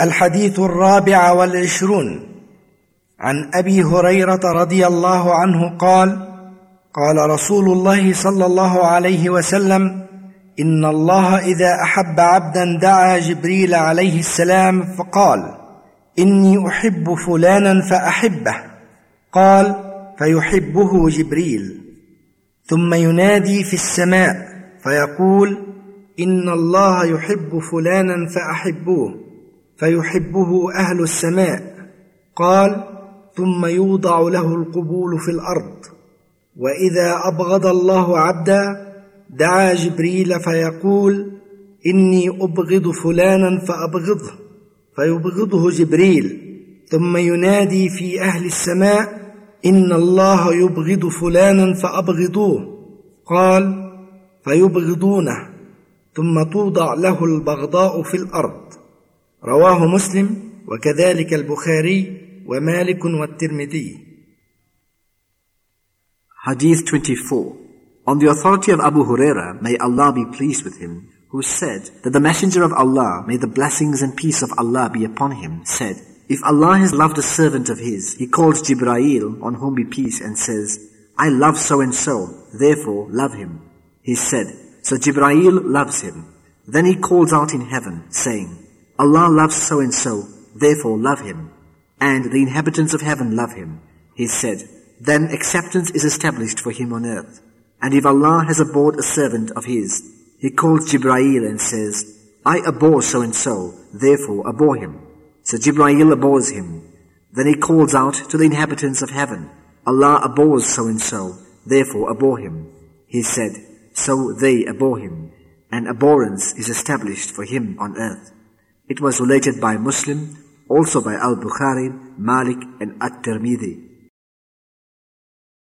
الحديث الرابع والعشرون. عن أبي هريرة رضي الله عنه قال قال رسول الله صلى الله عليه وسلم إن الله إذا أحب عبدا دعا جبريل عليه السلام فقال إني أحب فلانا فأحبه. قال فيحبه جبريل. ثم ينادي في السماء فيقول إن الله يحب فلانا فأحبوه. فيحبه أهل السماء. قال ثم يوضع له القبول في الأرض. وإذا أبغض الله عبدا دعا جبريل فيقول إني أبغض فلانا فأبغضه. فيبغضه جبريل. ثم ينادي في أهل السماء إن الله يبغض فلانا فأبغضوه. قال فيبغضونه. ثم توضع له البغضاء في الأرض. رواه مسلم وكذلك البخاري ومالك والترمذي Hadith 24. On the authority of Abu Huraira, may Allah be pleased with him, who said that the Messenger of Allah, may the blessings and peace of Allah be upon him, said, If Allah has loved a servant of his, he calls Jibraeel, on whom be peace, and says, I love so and so, therefore love him. He said, so Jibraeel loves him. Then he calls out in heaven, saying, Allah loves so and so, therefore love him. And the inhabitants of heaven love him. He said, then acceptance is established for him on earth. And if Allah has abhorred a servant of his, he calls Jibraeel and says, I abhor so and so, therefore abhor him. So Jibraeel abhors him. Then he calls out to the inhabitants of heaven, Allah abhors so and so, therefore abhor him. He said, so they abhor him, and abhorrence is established for him on earth. It was related by Muslim, also by Al-Bukhari, Malik and At-Tirmidhi.